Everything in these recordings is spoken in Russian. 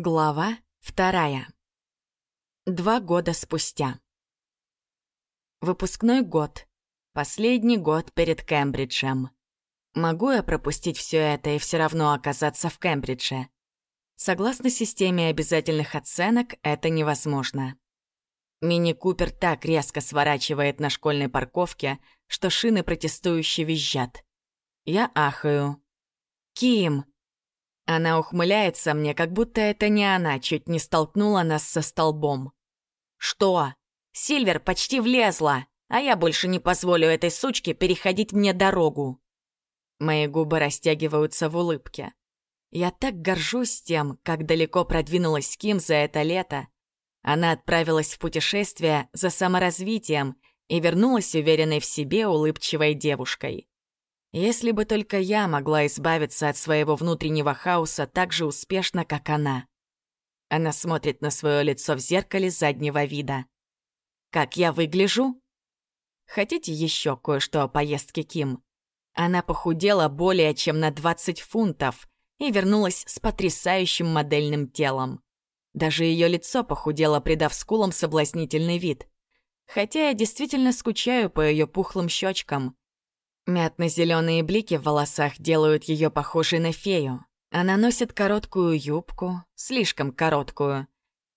Глава вторая. Два года спустя. Выпускной год. Последний год перед Кембриджем. Могу я пропустить все это и все равно оказаться в Кембридже? Согласно системе обязательных оценок, это невозможно. Мини-купер так резко сворачивает на школьной парковке, что шины протестующе визжат. Я ахаю. «Ким!» Она ухмыляется мне, как будто это не она чуть не столкнула нас со столбом. «Что? Сильвер почти влезла, а я больше не позволю этой сучке переходить мне дорогу». Мои губы растягиваются в улыбке. Я так горжусь тем, как далеко продвинулась Ким за это лето. Она отправилась в путешествие за саморазвитием и вернулась уверенной в себе улыбчивой девушкой. Если бы только я могла избавиться от своего внутреннего хаоса так же успешно, как она. Она смотрит на свое лицо в зеркале заднего вида. Как я выгляжу? Хотите еще кое-что о поездке Ким? Она похудела более чем на 20 фунтов и вернулась с потрясающим модельным телом. Даже ее лицо похудело, придав скулам соблазнительный вид. Хотя я действительно скучаю по ее пухлым щечкам. Мятно-зеленые блики в волосах делают ее похожей на фею. Она носит короткую юбку, слишком короткую.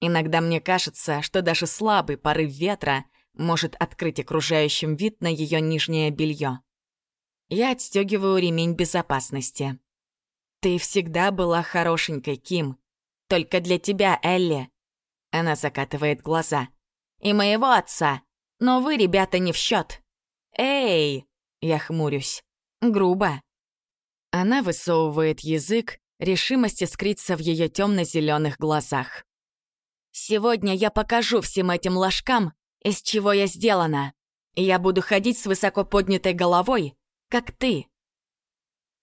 Иногда мне кажется, что даже слабый порыв ветра может открыть окружающим вид на ее нижнее белье. Я отстегиваю ремень безопасности. «Ты всегда была хорошенькой, Ким. Только для тебя, Элли». Она закатывает глаза. «И моего отца. Но вы, ребята, не в счет. Эй!» Я хмурюсь. Грубо. Она высовывает язык, решимости скрыться в ее темно-зеленых глазах. «Сегодня я покажу всем этим ложкам, из чего я сделана. Я буду ходить с высоко поднятой головой, как ты».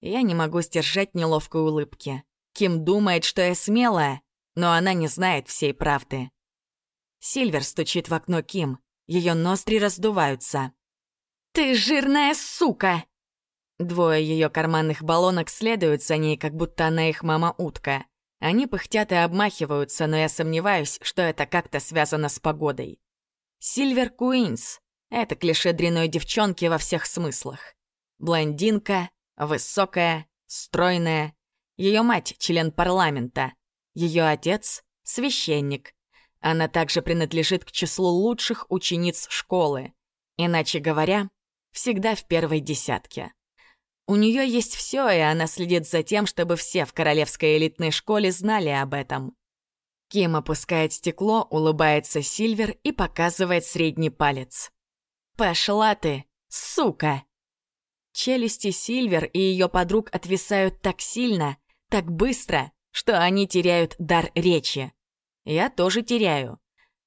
Я не могу сдержать неловкой улыбки. Ким думает, что я смелая, но она не знает всей правды. Сильвер стучит в окно Ким. Ее ноздри раздуваются. «Ты жирная сука!» Двое ее карманных баллонок следуют за ней, как будто она их мама-утка. Они пыхтят и обмахиваются, но я сомневаюсь, что это как-то связано с погодой. Сильвер Куинс — это клише дряной девчонки во всех смыслах. Блондинка, высокая, стройная. Ее мать — член парламента. Ее отец — священник. Она также принадлежит к числу лучших учениц школы. Иначе говоря, всегда в первой десятке. У нее есть все, и она следит за тем, чтобы все в королевской элитной школе знали об этом. Ким опускает стекло, улыбается Сильвер и показывает средний палец. «Пошла ты, сука!» Челюсти Сильвер и ее подруг отвисают так сильно, так быстро, что они теряют дар речи. Я тоже теряю.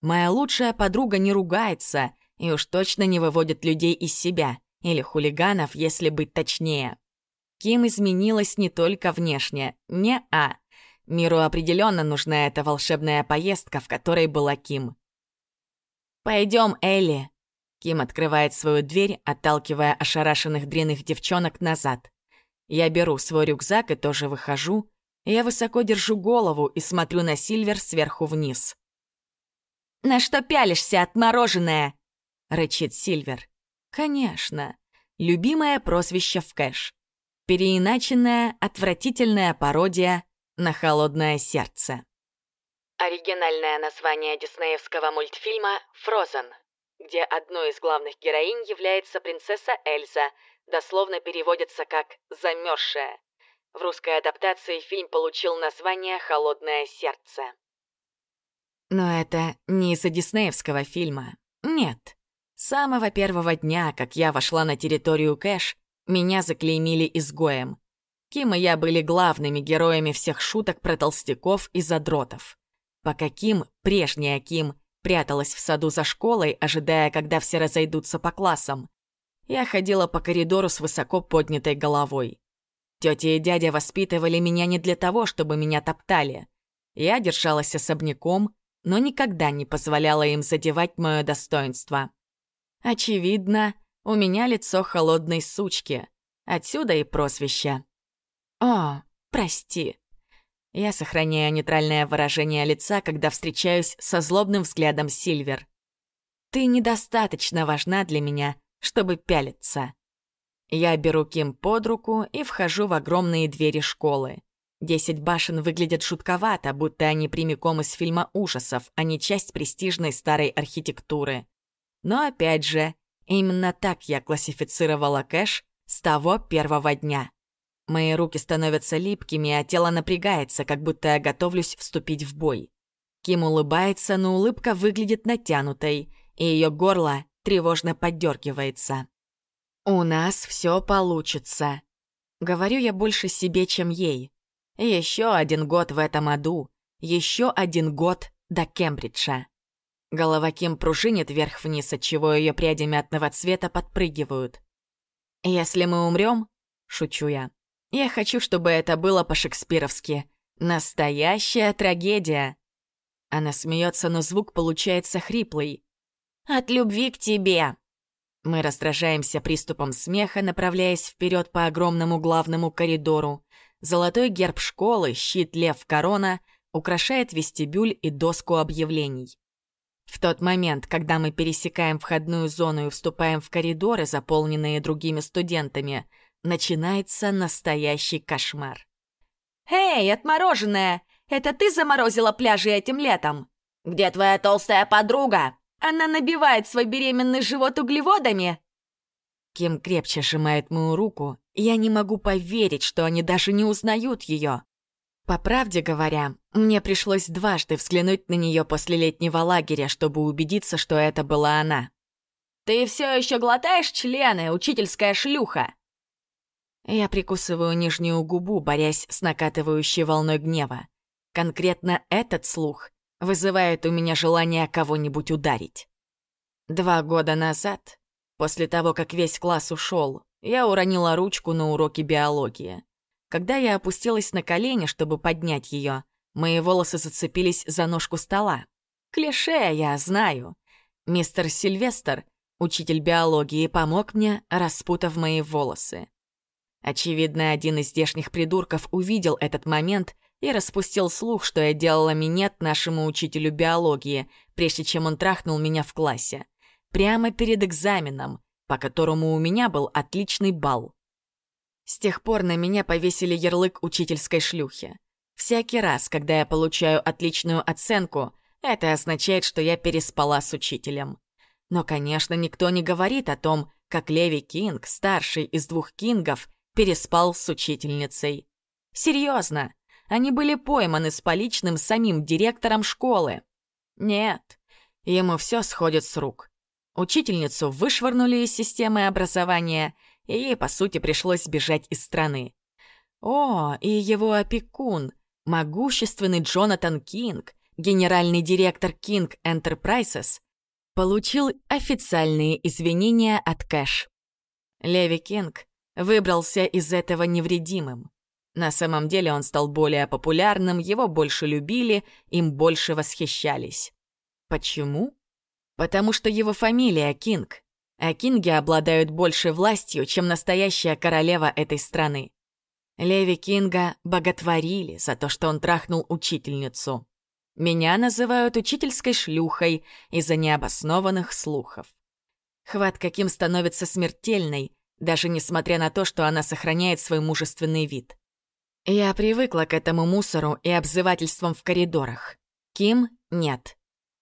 Моя лучшая подруга не ругается, и уж точно не выводит людей из себя, или хулиганов, если быть точнее. Ким изменилась не только внешне, не-а. Миру определенно нужна эта волшебная поездка, в которой была Ким. Пойдем, Элли!» Ким открывает свою дверь, отталкивая ошарашенных дряных девчонок назад. Я беру свой рюкзак и тоже выхожу. Я высоко держу голову и смотрю на Сильвер сверху вниз. «На что пялишься, отмороженная?» Рычит Сильвер. Конечно, любимое прозвище в кэш. Переиначенная, отвратительная пародия на холодное сердце. Оригинальное название диснеевского мультфильма «Фрозен», где одной из главных героинь является принцесса Эльза, дословно переводится как «замерзшая». В русской адаптации фильм получил название «Холодное сердце». Но это не из-за диснеевского фильма. Нет. С самого первого дня, как я вошла на территорию Кэш, меня заклеймили изгоем. Ким и я были главными героями всех шуток про толстяков и задротов. Пока Ким, прежняя Ким, пряталась в саду за школой, ожидая, когда все разойдутся по классам, я ходила по коридору с высоко поднятой головой. Тетя и дядя воспитывали меня не для того, чтобы меня топтали. Я держалась особняком, но никогда не позволяла им задевать мое достоинство. Очевидно, у меня лицо холодной сучки. Отсюда и прозвище. О, прости. Я сохраняю нейтральное выражение лица, когда встречаюсь со злобным взглядом Сильвер. «Ты недостаточно важна для меня, чтобы пялиться». Я беру Ким под руку и вхожу в огромные двери школы. Десять башен выглядят жутковато, будто они прямиком из фильма ужасов, а не часть престижной старой архитектуры. Но опять же, именно так я классифицировала кэш с того первого дня. Мои руки становятся липкими, а тело напрягается, как будто я готовлюсь вступить в бой. Ким улыбается, но улыбка выглядит натянутой, и ее горло тревожно поддергивается. «У нас все получится», — говорю я больше себе, чем ей. Еще один год в этом аду, еще один год до Кембриджа. Голова Ким пружинит вверх-вниз, отчего ее пряди мятного цвета подпрыгивают. «Если мы умрем, шучу я, — «я хочу, чтобы это было по-шекспировски. Настоящая трагедия». Она смеется, но звук получается хриплый. «От любви к тебе», мы раздражаемся приступом смеха, направляясь вперед по огромному главному коридору. Золотой герб школы, щит лев корона, украшает вестибюль и доску объявлений. В тот момент, когда мы пересекаем входную зону и вступаем в коридоры, заполненные другими студентами, начинается настоящий кошмар. «Эй, отмороженная! Это ты заморозила пляжи этим летом? Где твоя толстая подруга?» Она набивает свой беременный живот углеводами?» Ким крепче сжимает мою руку, я не могу поверить, что они даже не узнают ее. По правде говоря, мне пришлось дважды взглянуть на нее после летнего лагеря, чтобы убедиться, что это была она. «Ты все еще глотаешь члены, учительская шлюха?» Я прикусываю нижнюю губу, борясь с накатывающей волной гнева. Конкретно этот слух вызывает у меня желание кого-нибудь ударить. Два года назад, после того, как весь класс ушел, я уронила ручку на уроке биологии. Когда я опустилась на колени, чтобы поднять ее, мои волосы зацепились за ножку стола. Клише, я знаю. Мистер Сильвестр, учитель биологии, помог мне, распутав мои волосы. Очевидно, один из здешних придурков увидел этот момент и распустил слух, что я делала минет нашему учителю биологии, прежде чем он трахнул меня в классе. Прямо перед экзаменом, по которому у меня был отличный балл. С тех пор на меня повесили ярлык учительской шлюхи. Всякий раз, когда я получаю отличную оценку, это означает, что я переспала с учителем. Но, конечно, никто не говорит о том, как Леви Кинг, старший из двух Кингов, переспал с учительницей. Серьезно, они были пойманы с поличным самим директором школы. Нет, ему все сходит с рук. Учительницу вышвырнули из системы образования, и ей, по сути, пришлось сбежать из страны. О, и его опекун, могущественный Джонатан Кинг, генеральный директор King Enterprises, получил официальные извинения от Кэш. Леви Кинг выбрался из этого невредимым. На самом деле он стал более популярным, его больше любили, им больше восхищались. Почему? Потому что его фамилия Кинг, а Кинги обладают большей властью, чем настоящая королева этой страны. Леви Кинга боготворили за то, что он трахнул учительницу. Меня называют учительской шлюхой из-за необоснованных слухов. Хватка Ким становится смертельной, даже несмотря на то, что она сохраняет свой мужественный вид. Я привыкла к этому мусору и обзывательствам в коридорах. Ким — нет.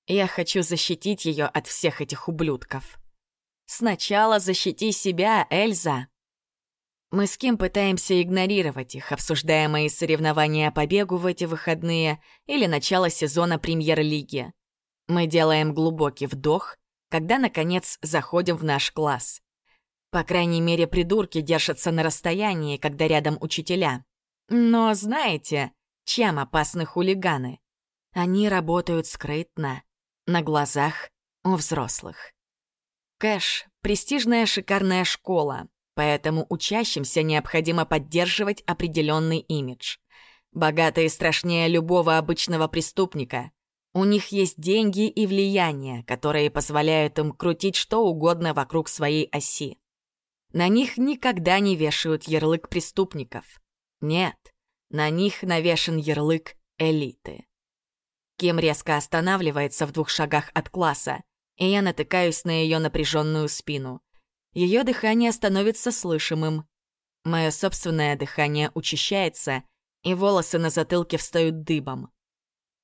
Я хочу защитить ее от всех этих ублюдков. Сначала защити себя, Эльза. Мы с Ким пытаемся игнорировать их, обсуждая мои соревнования по бегу в эти выходные или начало сезона премьер-лиги. Мы делаем глубокий вдох, когда, наконец, заходим в наш класс. По крайней мере, придурки держатся на расстоянии, когда рядом учителя. Но знаете, чем опасны хулиганы? Они работают скрытно, на глазах у взрослых. Кэш — престижная шикарная школа, поэтому учащимся необходимо поддерживать определенный имидж. Богатые страшнее любого обычного преступника. У них есть деньги и влияние, которые позволяют им крутить что угодно вокруг своей оси. На них никогда не вешают ярлык преступников. Нет, На них навешен ярлык элиты. Ким резко останавливается в двух шагах от класса, и я натыкаюсь на ее напряженную спину. Ее дыхание становится слышимым. Мое собственное дыхание учащается, и волосы на затылке встают дыбом.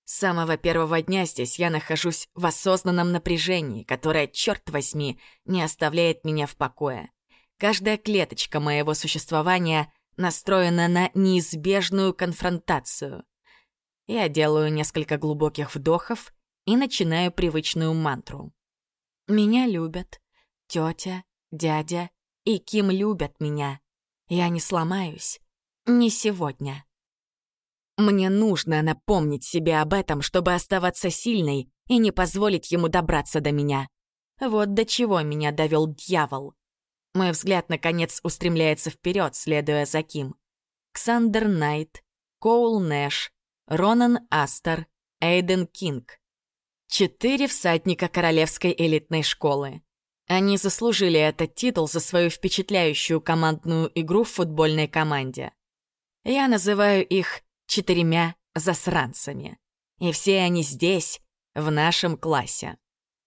С самого первого дня здесь я нахожусь в осознанном напряжении, которое, черт возьми, не оставляет меня в покое. Каждая клеточка моего существования настроена на неизбежную конфронтацию. Я делаю несколько глубоких вдохов и начинаю привычную мантру. Меня любят. Тетя, дядя и Ким любят меня. Я не сломаюсь. Не сегодня. Мне нужно напомнить себе об этом, чтобы оставаться сильной и не позволить ему добраться до меня. Вот до чего меня довел дьявол. Мой взгляд, наконец, устремляется вперед, следуя за Ким. Ксандер Найт, Коул Нэш, Ронан Астер, Эйден Кинг. Четыре всадника королевской элитной школы. Они заслужили этот титул за свою впечатляющую командную игру в футбольной команде. Я называю их четырьмя засранцами. И все они здесь, в нашем классе.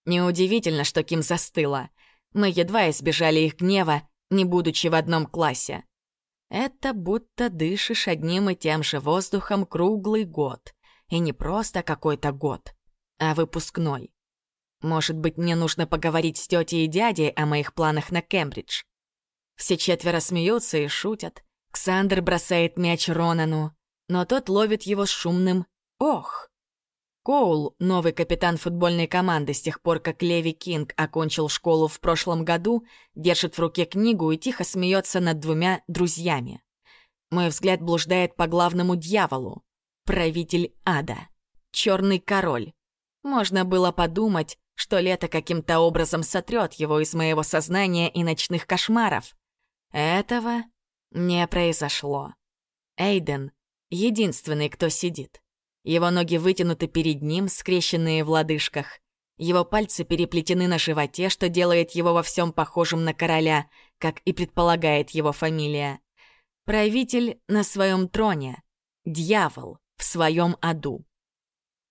Неудивительно, что Ким застыла. Мы едва избежали их гнева, не будучи в одном классе. Это будто дышишь одним и тем же воздухом круглый год. И не просто какой-то год, а выпускной. Может быть, мне нужно поговорить с тетей и дядей о моих планах на Кембридж. Все четверо смеются и шутят. Ксандр бросает мяч Ронану, но тот ловит его шумным «Ох!». Коул, новый капитан футбольной команды с тех пор, как Леви Кинг окончил школу в прошлом году, держит в руке книгу и тихо смеется над двумя друзьями. Мой взгляд блуждает по главному дьяволу. Правитель ада. Черный король. Можно было подумать, что лето каким-то образом сотрет его из моего сознания и ночных кошмаров. Этого не произошло. Эйден — единственный, кто сидит. Его ноги вытянуты перед ним, скрещенные в лодыжках. Его пальцы переплетены на животе, что делает его во всем похожим на короля, как и предполагает его фамилия. Правитель на своем троне. Дьявол в своем аду.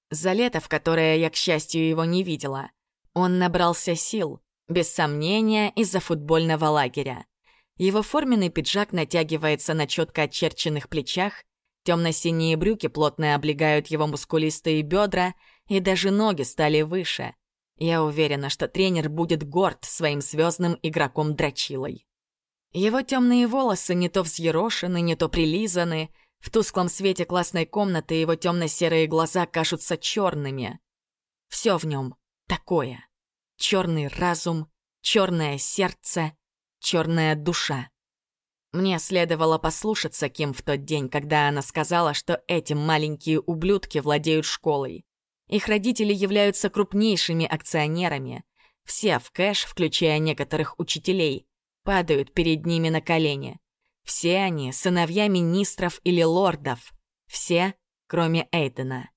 За лето, в которое я, к счастью, его не видела, он набрался сил, без сомнения, из-за футбольного лагеря. Его форменный пиджак натягивается на четко очерченных плечах, Темно-синие брюки плотно облегают его мускулистые бедра, и даже ноги стали выше. Я уверена, что тренер будет горд своим звездным игроком Драчилой. Его темные волосы не то взъерошены, не то прилизаны. В тусклом свете классной комнаты его темно-серые глаза кажутся черными. Все в нем такое. Черный разум, черное сердце, черная душа. Мне следовало послушаться Ким в тот день, когда она сказала, что эти маленькие ублюдки владеют школой. Их родители являются крупнейшими акционерами. Все в кэш, включая некоторых учителей, падают перед ними на колени. Все они — сыновья министров или лордов. Все, кроме Эйдена.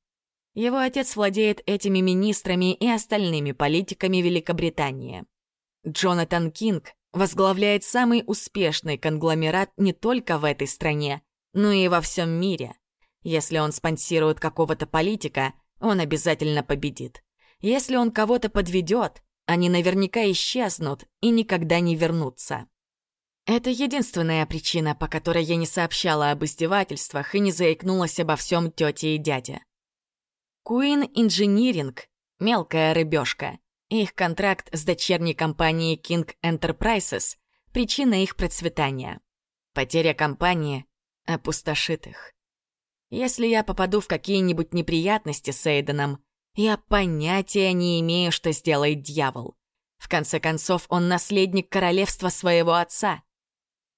Его отец владеет этими министрами и остальными политиками Великобритании. Джонатан Кинг возглавляет самый успешный конгломерат не только в этой стране, но и во всем мире. Если он спонсирует какого-то политика, он обязательно победит. Если он кого-то подведет, они наверняка исчезнут и никогда не вернутся. Это единственная причина, по которой я не сообщала об издевательствах и не заикнулась обо всем тете и дяде. Queen Engineering — мелкая рыбешка — их контракт с дочерней компанией King Enterprises — причина их процветания. Потеря компании опустошит их. Если я попаду в какие-нибудь неприятности с Эйденом, я понятия не имею, что сделает дьявол. В конце концов, он наследник королевства своего отца.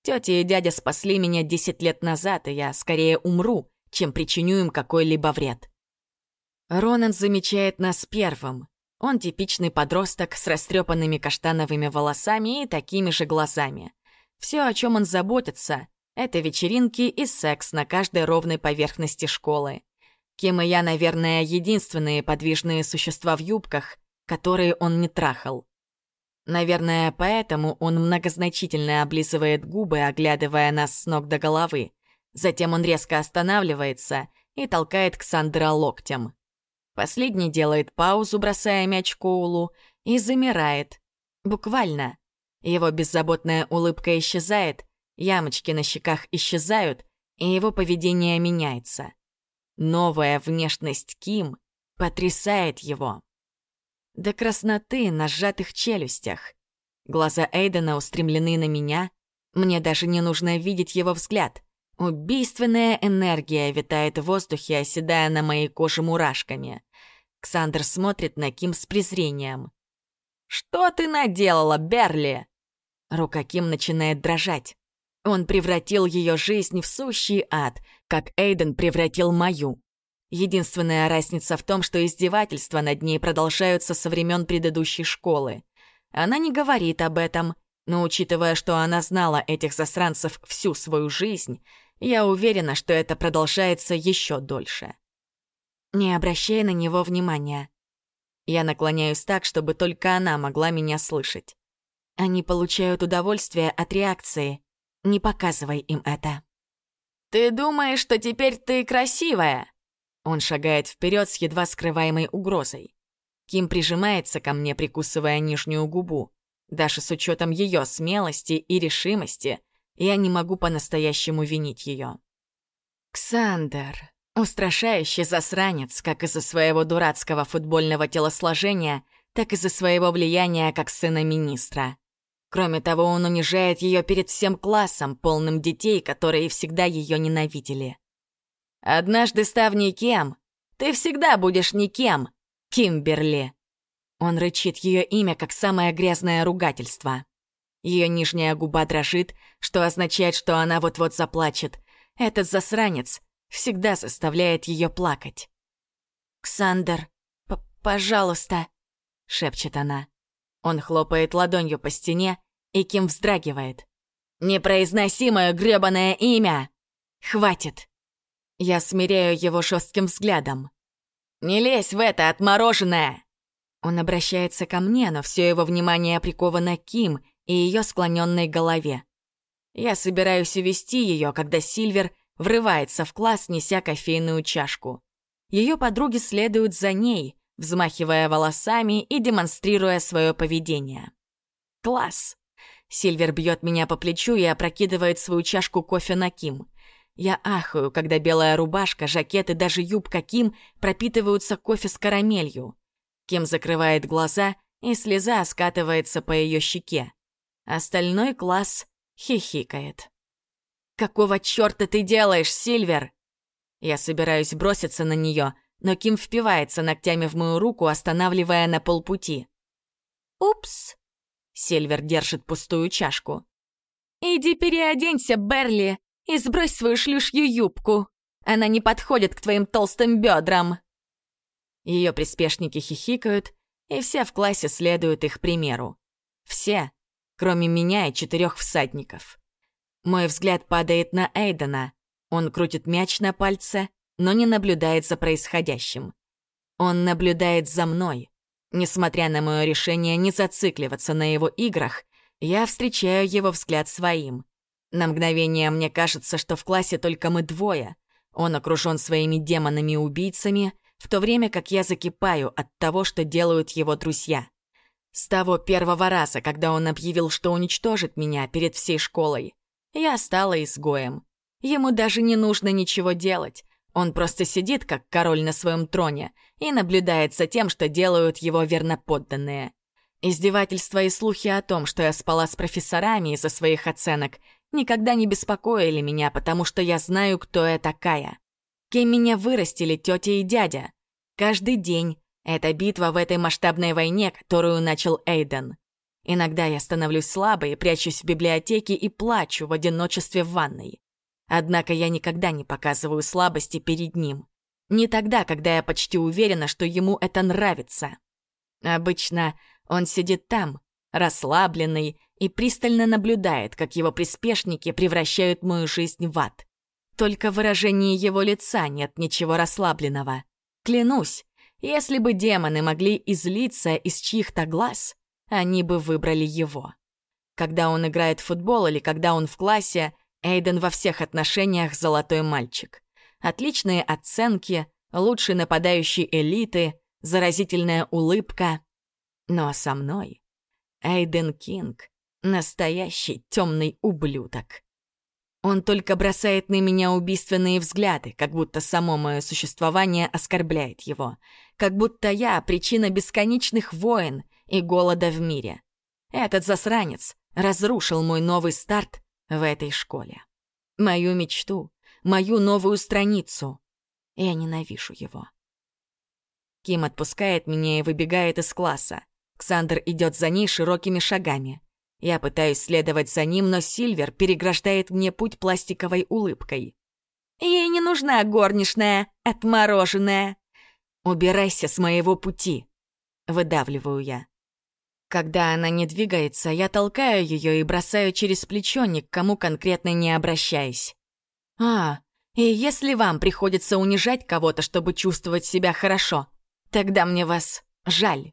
Тетя и дядя спасли меня 10 лет назад, и я скорее умру, чем причиню им какой-либо вред. Ронан замечает нас первым, он типичный подросток с растрепанными каштановыми волосами и такими же глазами. Все, о чем он заботится, это вечеринки и секс на каждой ровной поверхности школы. Кем и я, наверное, единственные подвижные существа в юбках, которые он не трахал. Наверное, поэтому он многозначительно облизывает губы, оглядывая нас с ног до головы. Затем он резко останавливается и толкает Ксандера локтем. Последний делает паузу, бросая мяч Коулу, и замирает. Буквально. Его беззаботная улыбка исчезает, ямочки на щеках исчезают, и его поведение меняется. Новая внешность Ким потрясает его. До красноты на сжатых челюстях. Глаза Эйдена устремлены на меня. Мне даже не нужно видеть его взгляд. Убийственная энергия витает в воздухе, оседая на моей коже мурашками. Ксандр смотрит на Ким с презрением. «Что ты наделала, Берли?» Рука Ким начинает дрожать. Он превратил ее жизнь в сущий ад, как Эйден превратил мою. Единственная разница в том, что издевательства над ней продолжаются со времен предыдущей школы. Она не говорит об этом, но учитывая, что она знала этих засранцев всю свою жизнь, я уверена, что это продолжается еще дольше. Не обращая на него внимания. Я наклоняюсь так, чтобы только она могла меня слышать. Они получают удовольствие от реакции. Не показывай им это. «Ты думаешь, что теперь ты красивая?» Он шагает вперед с едва скрываемой угрозой. Ким прижимается ко мне, прикусывая нижнюю губу. Даже с учетом ее смелости и решимости, я не могу по-настоящему винить ее. Ксандер, устрашающий засранец, как из-за своего дурацкого футбольного телосложения, так и из-за своего влияния как сына министра. Кроме того, он унижает ее перед всем классом, полным детей, которые всегда ее ненавидели. «Однажды став никем, ты всегда будешь никем, Кимберли!» Он рычит ее имя как самое грязное ругательство. Ее нижняя губа дрожит, что означает, что она вот-вот заплачет. Этот засранец всегда заставляет ее плакать. «Ксандер, пожалуйста», — шепчет она. Он хлопает ладонью по стене, и Ким вздрагивает. «Непроизносимое грёбаное имя! Хватит!» Я смиряю его жестким взглядом. «Не лезь в это, отмороженное!» Он обращается ко мне, но все его внимание приковано к Ким и ее склоненной голове. Я собираюсь увести ее, когда Сильвер врывается в класс, неся кофейную чашку. Ее подруги следуют за ней, взмахивая волосами и демонстрируя свое поведение. Класс. Сильвер бьет меня по плечу и опрокидывает свою чашку кофе на Ким. Я ахаю, когда белая рубашка, жакет и даже юбка Ким пропитываются кофе с карамелью. Ким закрывает глаза, и слеза скатывается по ее щеке. Остальной класс хихикает. «Какого чёрта ты делаешь, Сильвер?» Я собираюсь броситься на нее, но Ким впивается ногтями в мою руку, останавливая на полпути. «Упс!» Сильвер держит пустую чашку. «Иди переоденься, Берли, и сбрось свою шлюшью юбку. Она не подходит к твоим толстым бедрам. Ее приспешники хихикают, и все в классе следуют их примеру. Все, кроме меня и четырех всадников. Мой взгляд падает на Эйдена. Он крутит мяч на пальце, но не наблюдает за происходящим. Он наблюдает за мной. Несмотря на мое решение не зацикливаться на его играх, я встречаю его взгляд своим. На мгновение мне кажется, что в классе только мы двое. Он окружен своими демонами-убийцами, в то время как я закипаю от того, что делают его друзья. С того первого раза, когда он объявил, что уничтожит меня перед всей школой, я стала изгоем. Ему даже не нужно ничего делать. Он просто сидит, как король на своем троне, и наблюдает за тем, что делают его верноподданные. Издевательства и слухи о том, что я спала с профессорами из-за своих оценок, никогда не беспокоили меня, потому что я знаю, кто я такая. Кем меня вырастили тетя и дядя. Каждый день — это битва в этой масштабной войне, которую начал Эйден. Иногда я становлюсь слабой, прячусь в библиотеке и плачу в одиночестве в ванной. Однако я никогда не показываю слабости перед ним. Не тогда, когда я почти уверена, что ему это нравится. Обычно он сидит там, расслабленный, и пристально наблюдает, как его приспешники превращают мою жизнь в ад. Только в выражении его лица нет ничего расслабленного. Клянусь, если бы демоны могли излиться из чьих-то глаз, они бы выбрали его. Когда он играет в футбол или когда он в классе, Эйден во всех отношениях золотой мальчик. Отличные оценки, лучший нападающий элиты, заразительная улыбка. Но со мной Эйден Кинг — настоящий темный ублюдок. Он только бросает на меня убийственные взгляды, как будто само мое существование оскорбляет его. Как будто я — причина бесконечных войн и голода в мире. Этот засранец разрушил мой новый старт в этой школе. Мою мечту, мою новую страницу. Я ненавижу его. Ким отпускает меня и выбегает из класса. Ксандр идет за ней широкими шагами. Я пытаюсь следовать за ним, но Сильвер переграждает мне путь пластиковой улыбкой. «Ей не нужна горничная, отмороженная!» «Убирайся с моего пути!» — выдавливаю я. Когда она не двигается, я толкаю ее и бросаю через плечо, ни к кому конкретно не обращаясь. «А, и если вам приходится унижать кого-то, чтобы чувствовать себя хорошо, тогда мне вас жаль»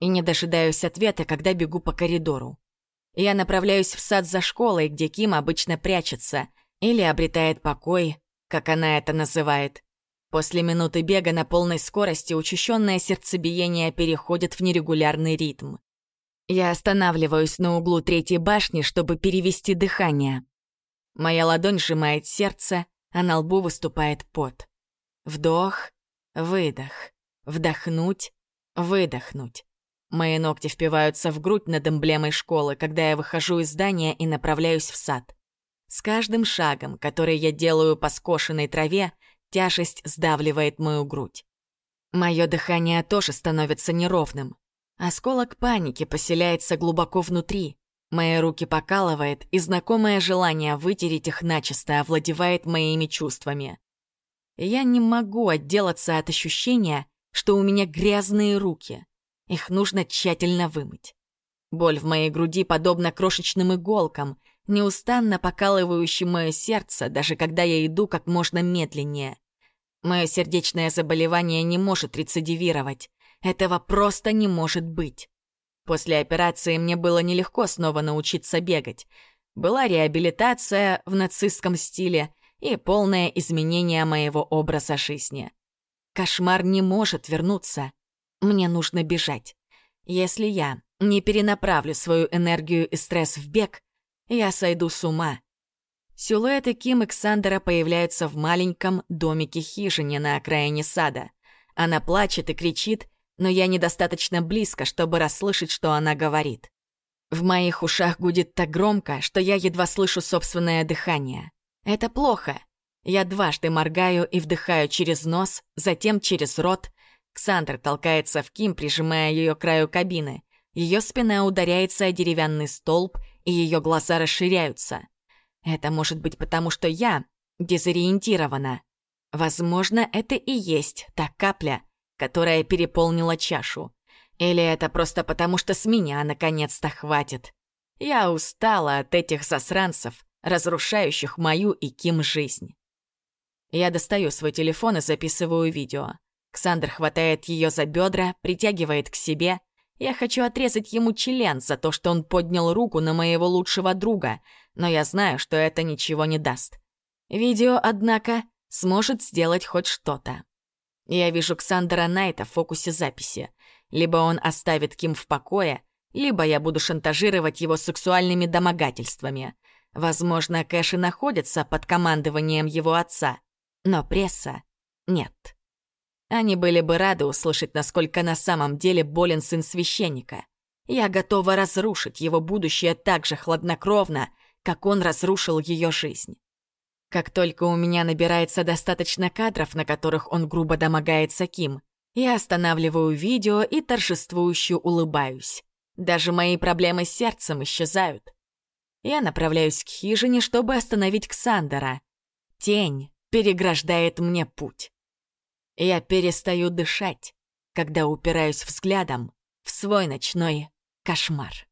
и не дожидаюсь ответа, когда бегу по коридору. Я направляюсь в сад за школой, где Ким обычно прячется, или обретает покой, как она это называет. После минуты бега на полной скорости учащенное сердцебиение переходит в нерегулярный ритм. Я останавливаюсь на углу третьей башни, чтобы перевести дыхание. Моя ладонь сжимает сердце, а на лбу выступает пот. Вдох, выдох, вдохнуть, выдохнуть. Мои ногти впиваются в грудь над эмблемой школы, когда я выхожу из здания и направляюсь в сад. С каждым шагом, который я делаю по скошенной траве, тяжесть сдавливает мою грудь. Мое дыхание тоже становится неровным. Осколок паники поселяется глубоко внутри. Мои руки покалывает, и знакомое желание вытереть их начисто овладевает моими чувствами. Я не могу отделаться от ощущения, что у меня грязные руки. Их нужно тщательно вымыть. Боль в моей груди подобна крошечным иголкам, неустанно покалывающим мое сердце, даже когда я иду как можно медленнее. Мое сердечное заболевание не может рецидивировать. Этого просто не может быть. После операции мне было нелегко снова научиться бегать. Была реабилитация в нацистском стиле и полное изменение моего образа жизни. Кошмар не может вернуться. Мне нужно бежать. Если я не перенаправлю свою энергию и стресс в бег, я сойду с ума. Силуэты Ким и Ксандера появляются в маленьком домике-хижине на окраине сада. Она плачет и кричит, но я недостаточно близко, чтобы расслышать, что она говорит. В моих ушах гудит так громко, что я едва слышу собственное дыхание. Это плохо. Я дважды моргаю и вдыхаю через нос, затем через рот, Ксандр толкается в Ким, прижимая ее к краю кабины. Ее спина ударяется о деревянный столб, и ее глаза расширяются. Это может быть потому, что я дезориентирована. Возможно, это и есть та капля, которая переполнила чашу. Или это просто потому, что с меня наконец-то хватит. Я устала от этих засранцев, разрушающих мою и Ким жизнь. Я достаю свой телефон и записываю видео. Ксандр хватает ее за бедра, притягивает к себе. Я хочу отрезать ему член за то, что он поднял руку на моего лучшего друга, но я знаю, что это ничего не даст. Видео, однако, сможет сделать хоть что-то. Я вижу Ксандера Найта в фокусе записи. Либо он оставит Ким в покое, либо я буду шантажировать его сексуальными домогательствами. Возможно, Кэш и находится под командованием его отца, но пресса — нет. Они были бы рады услышать, насколько на самом деле болен сын священника. Я готова разрушить его будущее так же хладнокровно, как он разрушил ее жизнь. Как только у меня набирается достаточно кадров, на которых он грубо домогается Ким, я останавливаю видео и торжествующе улыбаюсь. Даже мои проблемы с сердцем исчезают. Я направляюсь к хижине, чтобы остановить Ксандера. Тень переграждает мне путь. Я перестаю дышать, когда упираюсь взглядом в свой ночной кошмар.